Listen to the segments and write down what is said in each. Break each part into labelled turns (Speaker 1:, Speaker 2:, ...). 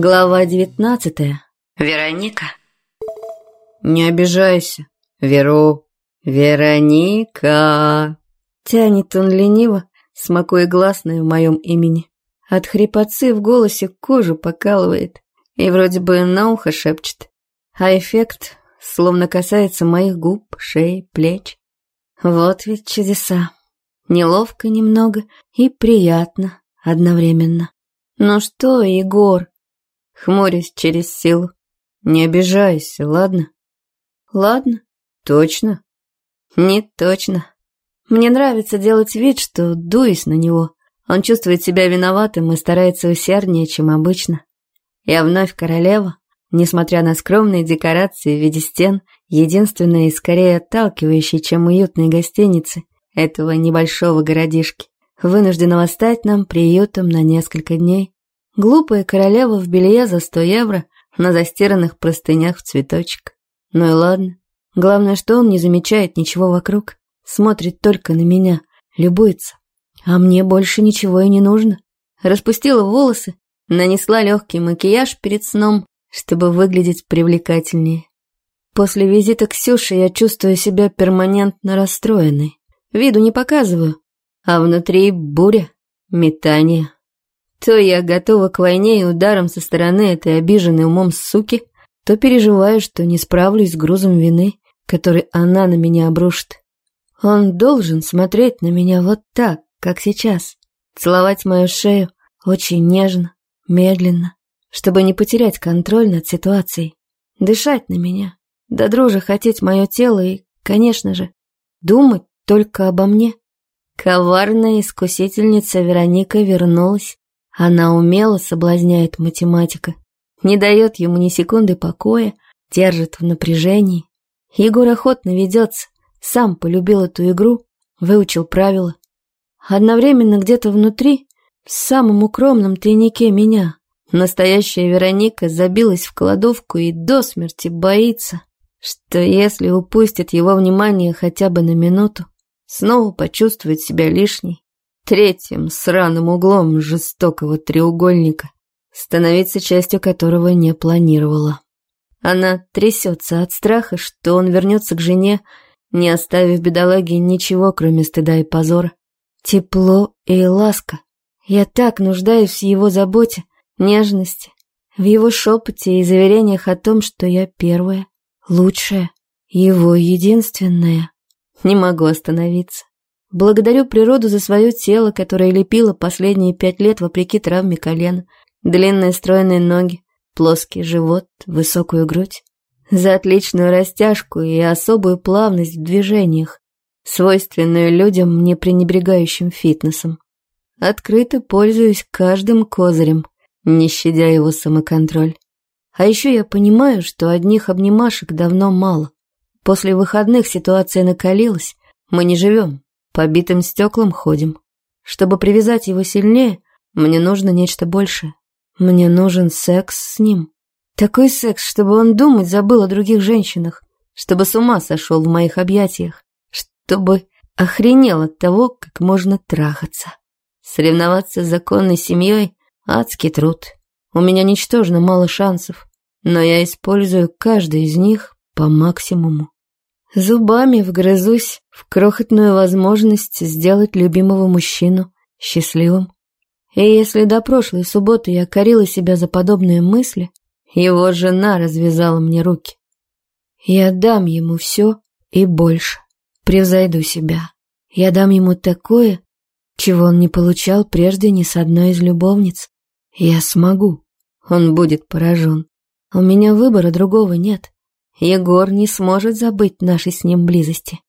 Speaker 1: Глава девятнадцатая.
Speaker 2: Вероника.
Speaker 1: Не обижайся, Веру. Вероника. Тянет он лениво, смакуя гласное в моем имени. От хрипотцы в голосе кожу покалывает и вроде бы на ухо шепчет. А эффект словно касается моих губ, шеи, плеч. Вот ведь чудеса. Неловко немного и приятно одновременно. Ну что, Егор, хмурясь через силу. «Не обижайся, ладно?» «Ладно. Точно?» «Не точно. Мне нравится делать вид, что дуюсь на него. Он чувствует себя виноватым и старается усерднее, чем обычно. Я вновь королева, несмотря на скромные декорации в виде стен, единственная и скорее отталкивающая, чем уютные гостиницы этого небольшого городишки, вынужденного стать нам приютом на несколько дней. Глупая королева в белье за сто евро на застиранных простынях в цветочек. Ну и ладно. Главное, что он не замечает ничего вокруг. Смотрит только на меня, любуется. А мне больше ничего и не нужно. Распустила волосы, нанесла легкий макияж перед сном, чтобы выглядеть привлекательнее. После визита к Ксюше я чувствую себя перманентно расстроенной. Виду не показываю, а внутри буря, метание, то я готова к войне и ударам со стороны этой обиженной умом суки, то переживаю, что не справлюсь с грузом вины, который она на меня обрушит. Он должен смотреть на меня вот так, как сейчас, целовать мою шею очень нежно, медленно, чтобы не потерять контроль над ситуацией, дышать на меня, до дрожи хотеть мое тело и, конечно же, думать только обо мне. Коварная искусительница Вероника вернулась она умело соблазняет математика, не дает ему ни секунды покоя, держит в напряжении. Егор охотно ведется, сам полюбил эту игру, выучил правила. Одновременно где-то внутри, в самом укромном тайнике меня, настоящая Вероника забилась в кладовку и до смерти боится, что если упустит его внимание хотя бы на минуту, снова почувствует себя лишней третьим сраным углом жестокого треугольника, становиться частью которого не планировала. Она трясется от страха, что он вернется к жене, не оставив бедолаге ничего, кроме стыда и позора. Тепло и ласка. Я так нуждаюсь в его заботе, нежности, в его шепоте и заверениях о том, что я первая, лучшая, его единственная. Не могу остановиться. Благодарю природу за свое тело, которое лепило последние пять лет вопреки травме колена. Длинные стройные ноги, плоский живот, высокую грудь. За отличную растяжку и особую плавность в движениях, свойственную людям, не пренебрегающим фитнесом. Открыто пользуюсь каждым козырем, не щадя его самоконтроль. А еще я понимаю, что одних обнимашек давно мало. После выходных ситуация накалилась, мы не живем, по битым стеклам ходим. Чтобы привязать его сильнее, мне нужно нечто большее. Мне нужен секс с ним. Такой секс, чтобы он думать забыл о других женщинах, чтобы с ума сошел в моих объятиях, чтобы охренел от того, как можно трахаться. Соревноваться с законной семьей – адский труд. У меня ничтожно мало шансов, но я использую каждый из них по максимуму. Зубами вгрызусь в крохотную возможность сделать любимого мужчину счастливым. И если до прошлой субботы я корила себя за подобные мысли, его жена развязала мне руки. Я дам ему все и больше. Превзойду себя. Я дам ему такое, чего он не получал прежде ни с одной из любовниц. Я смогу. Он будет поражен. У меня выбора другого нет. Егор не сможет забыть нашей с ним близости.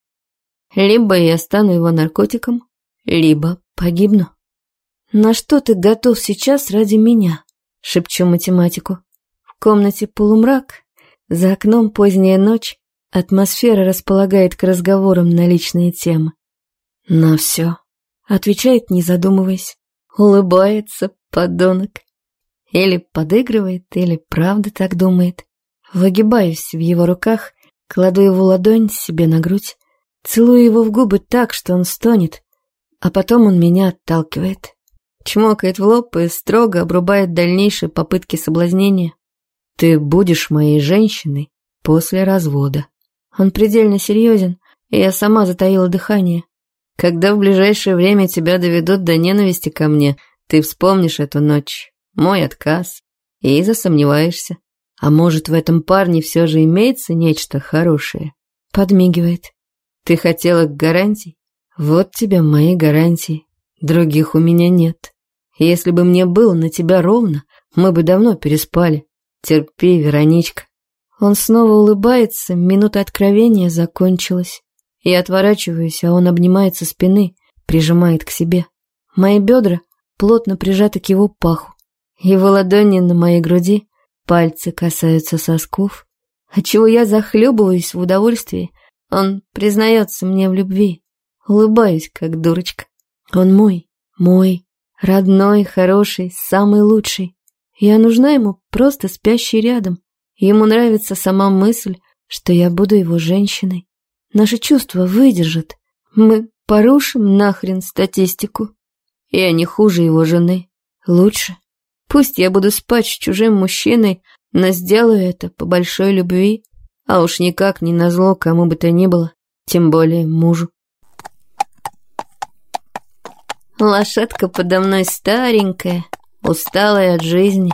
Speaker 1: Либо я стану его наркотиком, либо погибну. «На что ты готов сейчас ради меня?» — шепчу математику. В комнате полумрак, за окном поздняя ночь, атмосфера располагает к разговорам на личные темы. «На все», — отвечает, не задумываясь, улыбается подонок. Или подыгрывает, или правда так думает. Выгибаюсь в его руках, кладу его ладонь себе на грудь, целую его в губы так, что он стонет, а потом он меня отталкивает. чмокает в лоб и строго обрубает дальнейшие попытки соблазнения. «Ты будешь моей женщиной после развода». Он предельно серьезен, и я сама затаила дыхание. Когда в ближайшее время тебя доведут до ненависти ко мне, ты вспомнишь эту ночь, мой отказ, и засомневаешься. А может, в этом парне все же имеется нечто хорошее? Подмигивает. Ты хотела гарантий? Вот тебе мои гарантии. Других у меня нет. Если бы мне было на тебя ровно, мы бы давно переспали. Терпи, Вероничка. Он снова улыбается, минута откровения закончилась. Я отворачиваюсь, а он обнимает со спины, прижимает к себе. Мои бедра плотно прижаты к его паху. Его ладони на моей груди, пальцы касаются сосков, отчего я захлебываюсь в удовольствии. Он признается мне в любви. Улыбаюсь, как дурочка. Он мой, мой, родной, хороший, самый лучший. Я нужна ему просто спящий рядом. Ему нравится сама мысль, что я буду его женщиной. Наши чувства выдержат. Мы порушим нахрен статистику. Я не хуже его жены. Лучше. Пусть я буду спать с чужим мужчиной, но сделаю это по большой любви, а уж никак не назло кому бы то ни было, тем более мужу. Лошадка подо мной старенькая, усталая от жизни.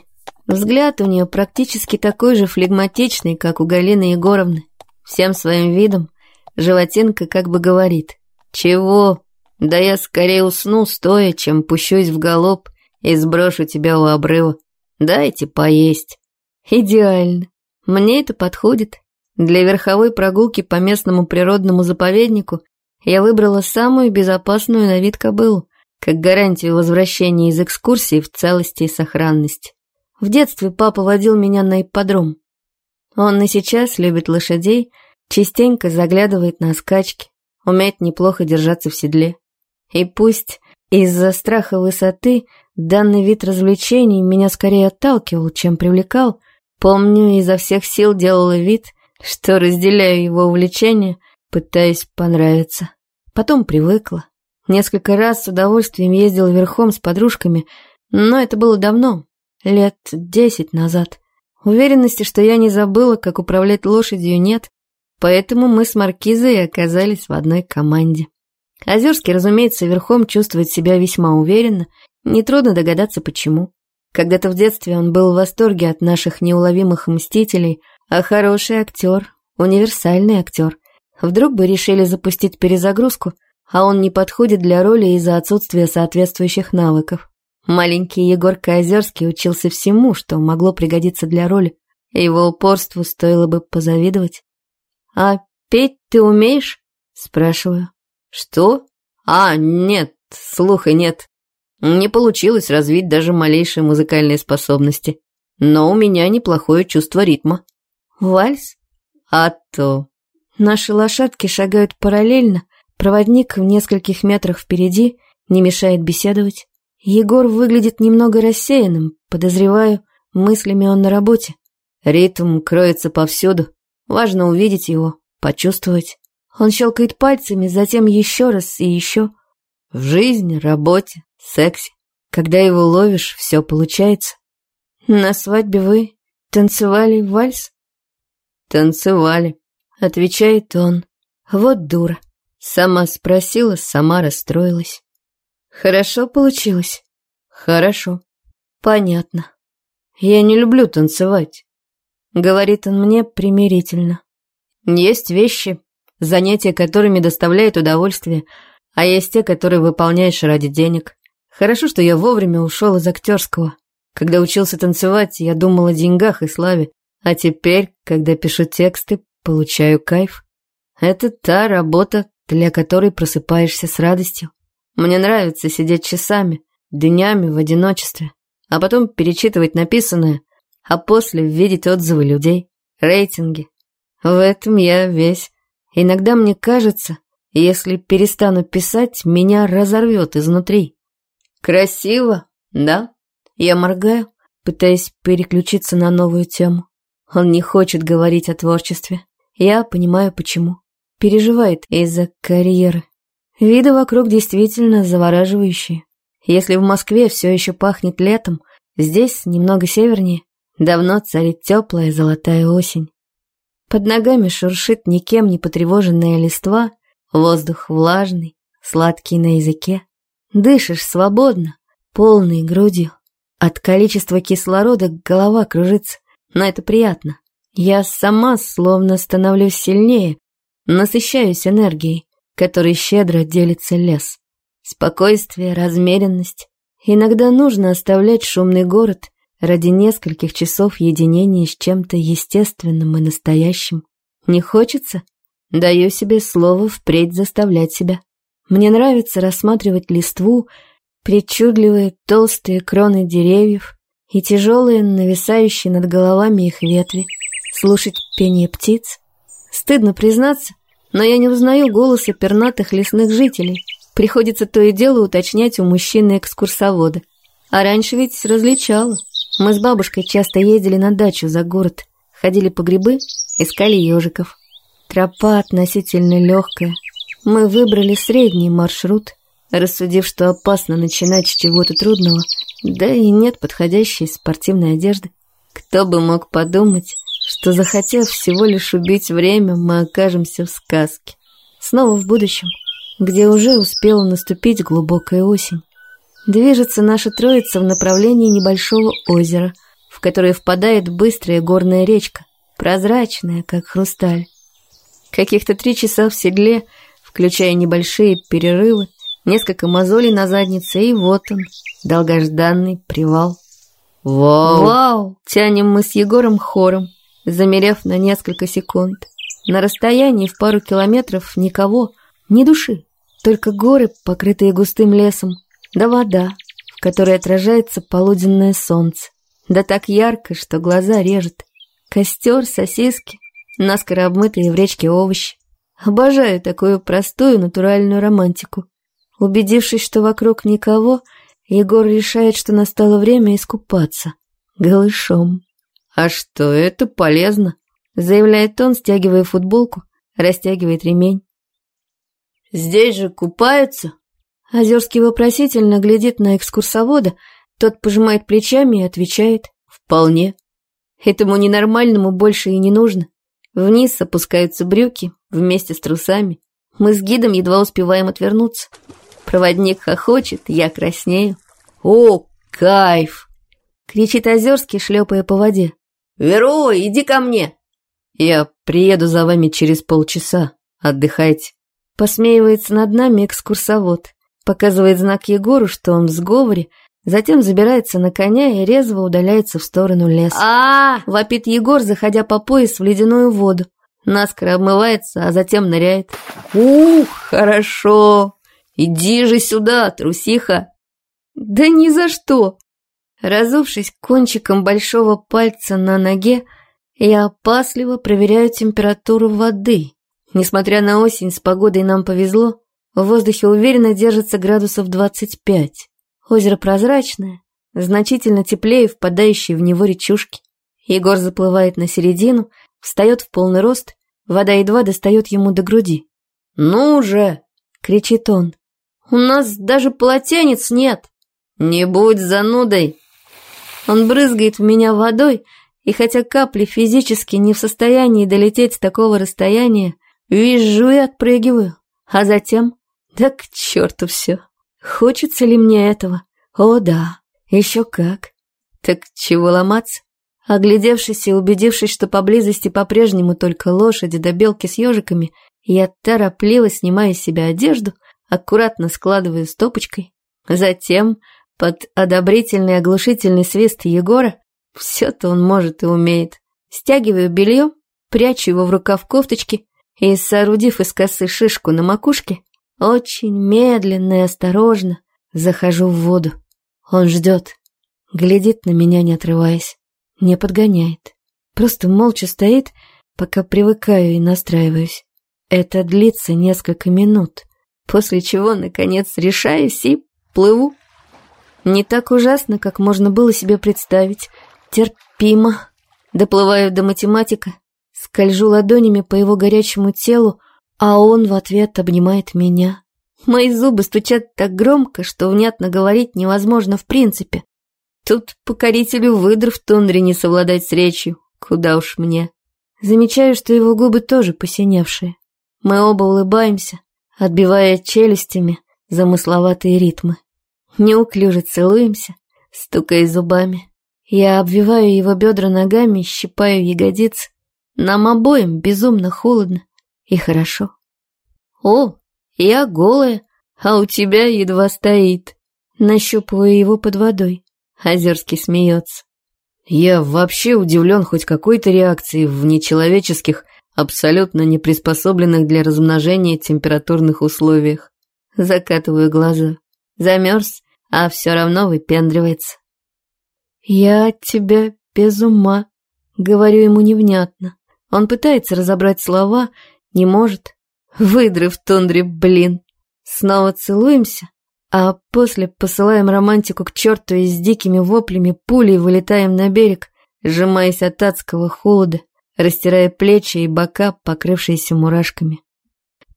Speaker 1: Взгляд у нее практически такой же флегматичный, как у Галины Егоровны. Всем своим видом животинка как бы говорит. «Чего? Да я скорее усну стоя, чем пущусь в галоп и сброшу тебя у обрыва. Дайте поесть». Идеально. Мне это подходит. Для верховой прогулки по местному природному заповеднику я выбрала самую безопасную на вид кобылу, как гарантию возвращения из экскурсии в целости и сохранности. В детстве папа водил меня на ипподром. Он и сейчас любит лошадей, частенько заглядывает на скачки, умеет неплохо держаться в седле. И пусть из-за страха высоты данный вид развлечений меня скорее отталкивал, чем привлекал, помню, изо всех сил делала вид, что разделяю его увлечение, пытаясь понравиться. Потом привыкла. Несколько раз с удовольствием ездила верхом с подружками, но это было давно, лет десять назад. Уверенности, что я не забыла, как управлять лошадью, нет, Поэтому мы с Маркизой оказались в одной команде. Озерский, разумеется, верхом чувствует себя весьма уверенно, нетрудно догадаться почему. Когда-то в детстве он был в восторге от наших неуловимых мстителей, а хороший актер, универсальный актер. Вдруг бы решили запустить перезагрузку, а он не подходит для роли из-за отсутствия соответствующих навыков. Маленький Егорка Озерский учился всему, что могло пригодиться для роли. Его упорству стоило бы позавидовать. «А петь ты умеешь?» – спрашиваю. «Что? А, нет, слуха нет. Не получилось развить даже малейшие музыкальные способности. Но у меня неплохое чувство ритма». «Вальс?» «А то...» Наши лошадки шагают параллельно, проводник в нескольких метрах впереди не мешает беседовать. Егор выглядит немного рассеянным, подозреваю, мыслями он на работе. Ритм кроется повсюду, Важно увидеть его, почувствовать. Он щелкает пальцами, затем еще раз и еще. В жизни, работе, сексе. Когда его ловишь, все получается. На свадьбе вы танцевали вальс? Танцевали, отвечает он. Вот дура. Сама спросила, сама расстроилась. Хорошо получилось? Хорошо. Понятно. Я не люблю танцевать. Говорит он мне примирительно. Есть вещи, занятия которыми доставляют удовольствие, а есть те, которые выполняешь ради денег. Хорошо, что я вовремя ушел из актерского. Когда учился танцевать, я думал о деньгах и славе, а теперь, когда пишу тексты, получаю кайф. Это та работа, для которой просыпаешься с радостью. Мне нравится сидеть часами, днями в одиночестве, а потом перечитывать написанное – а после видеть отзывы людей, рейтинги. В этом я весь. Иногда мне кажется, если перестану писать, меня разорвет изнутри. Красиво, да? Я моргаю, пытаясь переключиться на новую тему. Он не хочет говорить о творчестве. Я понимаю, почему. Переживает из-за карьеры. Виды вокруг действительно завораживающие. Если в Москве все еще пахнет летом, здесь, немного севернее, давно царит теплая золотая осень. Под ногами шуршит никем не потревоженная листва, воздух влажный, сладкий на языке. Дышишь свободно, полной грудью. От количества кислорода голова кружится, но это приятно. Я сама словно становлюсь сильнее, насыщаюсь энергией, которой щедро делится лес. Спокойствие, размеренность. Иногда нужно оставлять шумный город ради нескольких часов единения с чем-то естественным и настоящим. Не хочется? Даю себе слово впредь заставлять себя. Мне нравится рассматривать листву, причудливые толстые кроны деревьев и тяжелые, нависающие над головами их ветви, слушать пение птиц. Стыдно признаться, но я не узнаю голоса пернатых лесных жителей, Приходится то и дело уточнять у мужчины-экскурсовода. А раньше ведь различала. Мы с бабушкой часто ездили на дачу за город, ходили по грибы, искали ежиков. Тропа относительно легкая. Мы выбрали средний маршрут, рассудив, что опасно начинать с чего-то трудного, да и нет подходящей спортивной одежды. Кто бы мог подумать, что, захотев всего лишь убить время, мы окажемся в сказке. Снова в будущем где уже успела наступить глубокая осень. Движется наша троица в направлении небольшого озера, в которое впадает быстрая горная речка, прозрачная, как хрусталь. Каких-то три часа в седле, включая небольшие перерывы, несколько мозолей на заднице, и вот он, долгожданный привал.
Speaker 2: «Вау!»
Speaker 1: «Вау!» Тянем мы с Егором хором, замерев на несколько секунд. На расстоянии в пару километров никого, ни души. Только горы, покрытые густым лесом, да вода, в которой отражается полуденное солнце. Да так ярко, что глаза режет. Костер, сосиски, наскоро обмытые в речке овощи. Обожаю такую простую натуральную романтику. Убедившись, что вокруг никого, Егор решает, что настало время искупаться. Голышом.
Speaker 2: «А что, это полезно?»
Speaker 1: Заявляет он, стягивая футболку, растягивает ремень.
Speaker 2: Здесь же купаются?»
Speaker 1: Озерский вопросительно глядит на экскурсовода, тот пожимает плечами и отвечает
Speaker 2: «Вполне».
Speaker 1: Этому ненормальному больше и не нужно. Вниз опускаются брюки вместе с трусами. Мы с гидом едва успеваем отвернуться. Проводник хохочет, я краснею.
Speaker 2: «О, кайф!»
Speaker 1: — кричит Озерский, шлепая по воде.
Speaker 2: «Веро, иди ко мне!»
Speaker 1: «Я приеду за вами через полчаса. Отдыхайте». Посмеивается над нами экскурсовод. Показывает знак Егору, что он в сговоре, затем забирается на коня и резво удаляется в сторону леса.
Speaker 2: а,
Speaker 1: вопит Егор, заходя по пояс в ледяную воду. Наскоро обмывается, а затем ныряет.
Speaker 2: «Ух, хорошо! Иди же сюда, трусиха!»
Speaker 1: «Да ни за что!» Разувшись кончиком большого пальца на ноге, я опасливо проверяю температуру воды. Несмотря на осень, с погодой нам повезло. В воздухе уверенно держится градусов 25. Озеро прозрачное, значительно теплее впадающей в него речушки. Егор заплывает на середину, встает в полный рост, вода едва достает ему до груди.
Speaker 2: «Ну же!»
Speaker 1: — кричит он.
Speaker 2: «У нас даже полотенец нет!»
Speaker 1: «Не будь занудой!» Он брызгает в меня водой, и хотя капли физически не в состоянии долететь с такого расстояния, Вижу и отпрыгиваю, а затем... Да к черту все. Хочется ли мне этого? О да, еще как. Так чего ломаться? Оглядевшись и убедившись, что поблизости по-прежнему только лошади да белки с ежиками, я торопливо снимаю с себя одежду, аккуратно складываю стопочкой. Затем, под одобрительный оглушительный свист Егора, все-то он может и умеет, стягиваю белье, прячу его в рукав кофточки и, соорудив из косы шишку на макушке, очень медленно и осторожно захожу в воду. Он ждет, глядит на меня, не отрываясь, не подгоняет. Просто молча стоит, пока привыкаю и настраиваюсь. Это длится несколько минут, после чего, наконец, решаюсь и плыву. Не так ужасно, как можно было себе представить. Терпимо. Доплываю до математика, Скольжу ладонями по его горячему телу, а он в ответ обнимает меня. Мои зубы стучат так громко, что внятно говорить невозможно в принципе. Тут покорителю выдр в тундре не совладать с речью. Куда уж мне. Замечаю, что его губы тоже посиневшие. Мы оба улыбаемся, отбивая челюстями замысловатые ритмы. Неуклюже целуемся, стукая зубами. Я обвиваю его бедра ногами, щипаю ягодицы. Нам обоим безумно холодно и хорошо. О, я голая, а у тебя едва стоит. Нащупываю его под водой. Озерский смеется.
Speaker 2: Я вообще удивлен хоть какой-то реакцией в нечеловеческих, абсолютно не приспособленных для размножения температурных условиях.
Speaker 1: Закатываю глаза. Замерз, а все равно выпендривается. «Я от тебя без ума», — говорю ему невнятно. Он пытается разобрать слова, не может. Выдры в тундре, блин. Снова целуемся, а после посылаем романтику к черту и с дикими воплями пулей вылетаем на берег, сжимаясь от адского холода, растирая плечи и бока, покрывшиеся мурашками.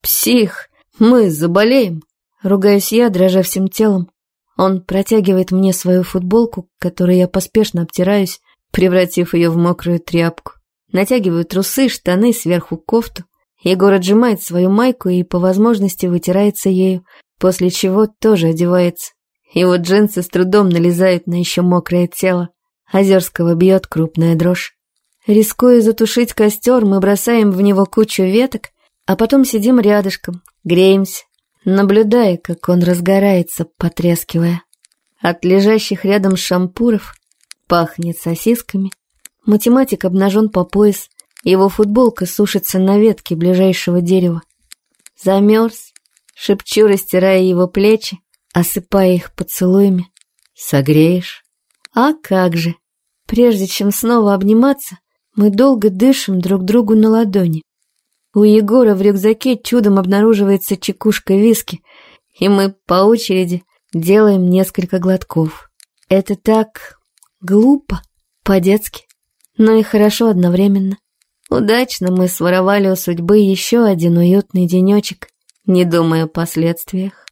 Speaker 1: «Псих! Мы заболеем!» Ругаюсь я, дрожа всем телом. Он протягивает мне свою футболку, которой я поспешно обтираюсь, превратив ее в мокрую тряпку. Натягиваю трусы, штаны, сверху кофту. Егор отжимает свою майку и по возможности вытирается ею, после чего тоже одевается. Его джинсы с трудом налезают на еще мокрое тело. Озерского бьет крупная дрожь. Рискуя затушить костер, мы бросаем в него кучу веток, а потом сидим рядышком, греемся, наблюдая, как он разгорается, потрескивая. От лежащих рядом шампуров пахнет сосисками. Математик обнажен по пояс, его футболка сушится на ветке ближайшего дерева. Замерз, шепчу, растирая его плечи, осыпая их поцелуями. «Согреешь?» «А как же!» Прежде чем снова обниматься, мы долго дышим друг другу на ладони. У Егора в рюкзаке чудом обнаруживается чекушка виски, и мы по очереди делаем несколько глотков. Это так глупо, по-детски, но и хорошо одновременно. Удачно мы своровали у судьбы еще один уютный денечек, не думая о последствиях.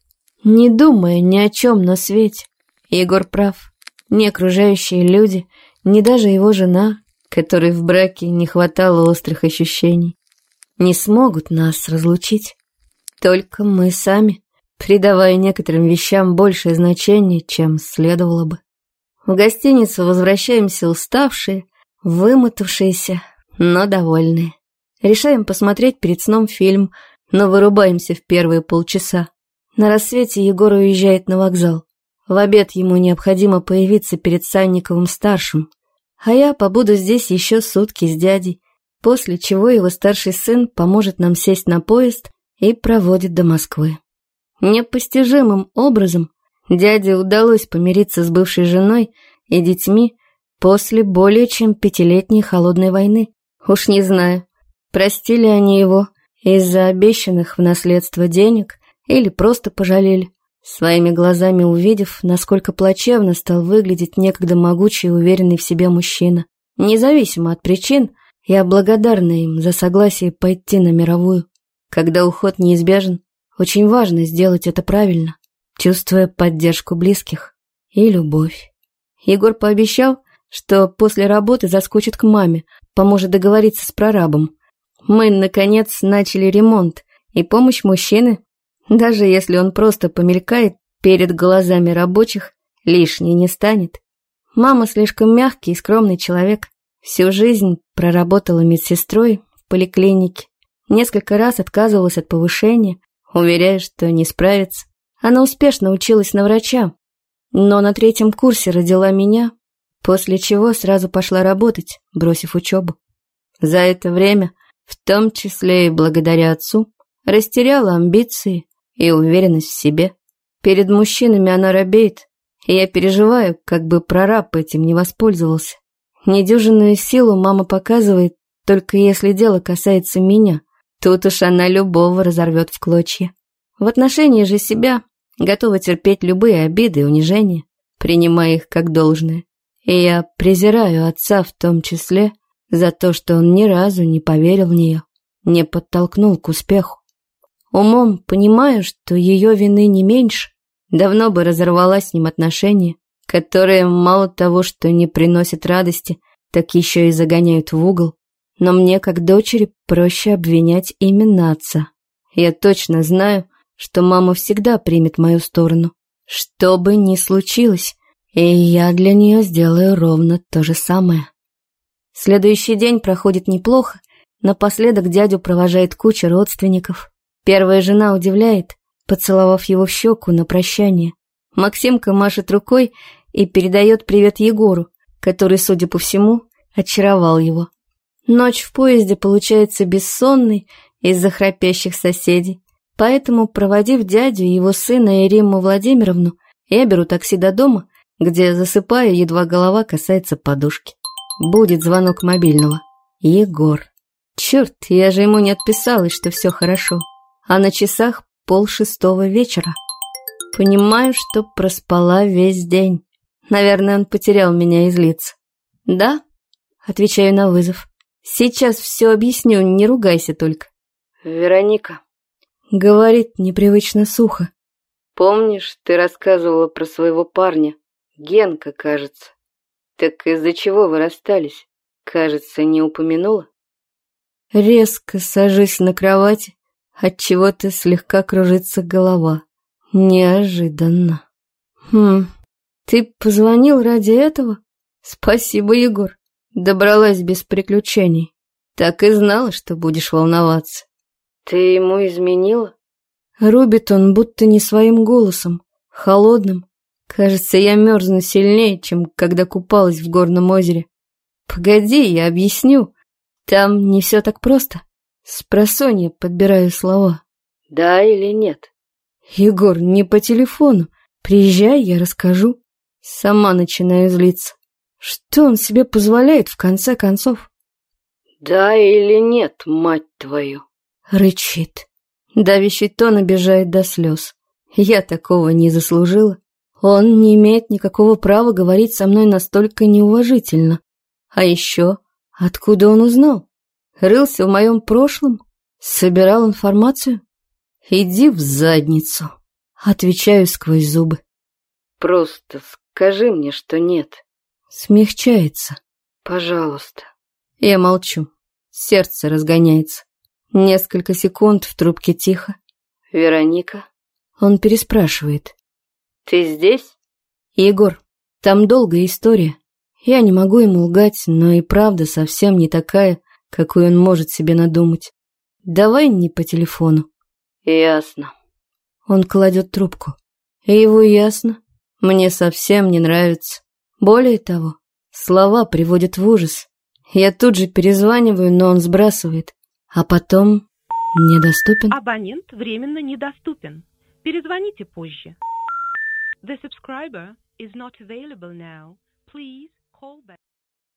Speaker 1: Не думая ни о чем на свете. Егор прав. Ни окружающие люди, ни даже его жена, которой в браке не хватало острых ощущений, не смогут нас разлучить. Только мы сами, придавая некоторым вещам большее значение, чем следовало бы. В гостиницу возвращаемся уставшие, вымотавшиеся, но довольные. Решаем посмотреть перед сном фильм, но вырубаемся в первые полчаса. На рассвете Егор уезжает на вокзал. В обед ему необходимо появиться перед Санниковым-старшим, а я побуду здесь еще сутки с дядей, после чего его старший сын поможет нам сесть на поезд и проводит до Москвы. Непостижимым образом дяде удалось помириться с бывшей женой и детьми после более чем пятилетней холодной войны. Уж не знаю, простили они его из-за обещанных в наследство денег или просто пожалели, своими глазами увидев, насколько плачевно стал выглядеть некогда могучий и уверенный в себе мужчина. Независимо от причин, я благодарна им за согласие пойти на мировую. Когда уход неизбежен, очень важно сделать это правильно, чувствуя поддержку близких и любовь. Егор пообещал, что после работы заскочит к маме, поможет договориться с прорабом. Мы, наконец, начали ремонт, и помощь мужчины, даже если он просто помелькает перед глазами рабочих, лишней не станет. Мама слишком мягкий и скромный человек. Всю жизнь проработала медсестрой в поликлинике. Несколько раз отказывалась от повышения, уверяя, что не справится. Она успешно училась на врача, но на третьем курсе родила меня, после чего сразу пошла работать, бросив учебу. За это время, в том числе и благодаря отцу, растеряла амбиции и уверенность в себе. Перед мужчинами она робеет, и я переживаю, как бы прораб этим не воспользовался. Недюжинную силу мама показывает, только если дело касается меня. Тут уж она любого разорвет в клочья. В отношении же себя готова терпеть любые обиды и унижения, принимая их как должное. И я презираю отца в том числе за то, что он ни разу не поверил в нее, не подтолкнул к успеху. Умом понимаю, что ее вины не меньше. Давно бы разорвала с ним отношения, которые мало того, что не приносят радости, так еще и загоняют в угол. Но мне, как дочери, проще обвинять именно отца. Я точно знаю, что мама всегда примет мою сторону. Что бы ни случилось, и я для нее сделаю ровно то же самое. Следующий день проходит неплохо. Напоследок дядю провожает куча родственников. Первая жена удивляет, поцеловав его в щеку на прощание. Максимка машет рукой и передает привет Егору, который, судя по всему, очаровал его. Ночь в поезде получается бессонной из-за храпящих соседей, поэтому, проводив дядю и его сына Ириму Владимировну, я беру такси до дома, где засыпаю, едва голова касается подушки. Будет звонок мобильного. Егор. Черт, я же ему не отписалась, что все хорошо. А на часах пол шестого вечера. Понимаю, что проспала весь день. Наверное, он потерял меня из лиц. Да? Отвечаю на вызов. Сейчас все объясню, не ругайся только.
Speaker 2: Вероника.
Speaker 1: Говорит непривычно сухо.
Speaker 2: Помнишь, ты рассказывала про своего парня? Генка, кажется. Так из-за чего вы расстались? Кажется, не упомянула?
Speaker 1: Резко сажусь на кровати, от чего то слегка кружится голова. Неожиданно. Хм, ты позвонил ради этого? Спасибо, Егор. Добралась без приключений. Так и знала, что будешь волноваться.
Speaker 2: Ты ему изменила?
Speaker 1: Рубит он будто не своим голосом, холодным, Кажется, я мерзну сильнее, чем когда купалась в горном озере. Погоди, я объясню. Там не все так просто. С просонья подбираю слова.
Speaker 2: Да или нет?
Speaker 1: Егор, не по телефону. Приезжай, я расскажу. Сама начинаю злиться. Что он себе позволяет в конце концов?
Speaker 2: Да или нет, мать твою?
Speaker 1: Рычит. Давящий тон обижает до слез. Я такого не заслужила. Он не имеет никакого права говорить со мной настолько неуважительно. А еще, откуда он узнал? Рылся в моем прошлом? Собирал информацию? Иди в задницу. Отвечаю сквозь зубы.
Speaker 2: Просто скажи мне, что нет.
Speaker 1: Смягчается.
Speaker 2: Пожалуйста.
Speaker 1: Я молчу. Сердце разгоняется. Несколько секунд в трубке тихо.
Speaker 2: Вероника?
Speaker 1: Он переспрашивает.
Speaker 2: Ты здесь?
Speaker 1: Егор, там долгая история. Я не могу ему лгать, но и правда совсем не такая, какую он может себе надумать. Давай не по телефону.
Speaker 2: Ясно.
Speaker 1: Он кладет трубку. И его ясно. Мне совсем не нравится. Более того, слова приводят в ужас. Я тут же перезваниваю, но он сбрасывает. А потом недоступен.
Speaker 3: Абонент временно недоступен. Перезвоните позже. The subscriber is not available now. Please call back.